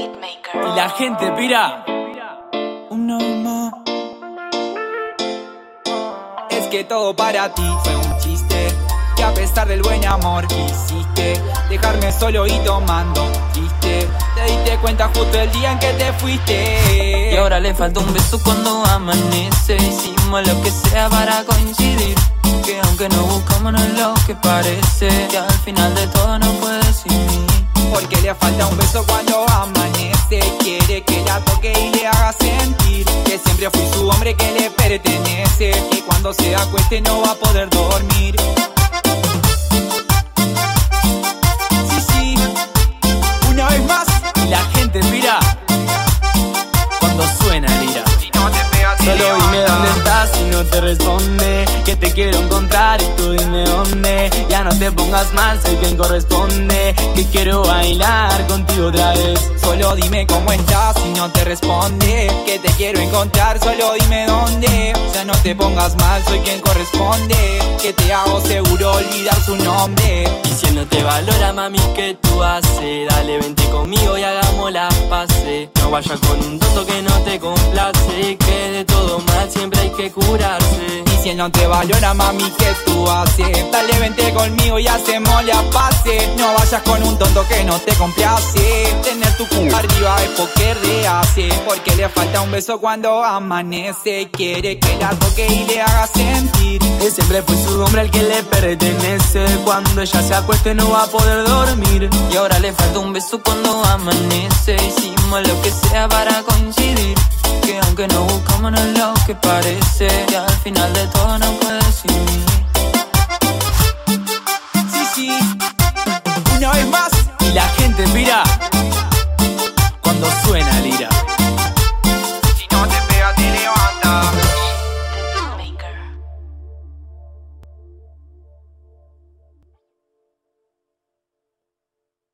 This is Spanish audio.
Y la gente pira. Uno más. Es que todo para ti fue un chiste. Que a pesar del buen amor que hiciste, dejarme solo y tomando triste. Te diste cuenta justo el día en que te fuiste. Y ahora le falta un beso cuando amanece. Hicimos lo que sea para coincidir. Que aunque no buscamos no es lo que parece. Que al final de todo no puedes sin mí. Porque le falta un beso cuando que le pertenece. Y cuando se acueste no va a poder dormir. No te responde. Que te quiero encontrar y tú dime dónde. Ya no te pongas mal, soy quien corresponde. Que quiero bailar contigo otra vez. Solo dime cómo estás y no te responde. Que te quiero encontrar, solo dime dónde. Ya no te pongas mal, soy quien corresponde. Que te hago seguro olvidar su nombre. Y si no te valora, mami, ¿qué tú haces? Dale, vente conmigo y hagamos las pases No vayas con un tonto que no te complace Y si él no te valora, mami, ¿qué tú haces? Dale, vente conmigo y hacemos la pase. No vayas con un tonto que no te complace. Tener tu culpa arriba es porque rehace Porque le falta un beso cuando amanece. Quiere que la toque y le haga sentir Que siempre fue su hombre el que le pertenece. Cuando ella se acueste no va a poder dormir. Y ahora le falta un beso cuando amanece. Hicimos lo que sea para coincidir Que aunque no buscamos no es lo que parece. Y al final de todo no puedes sin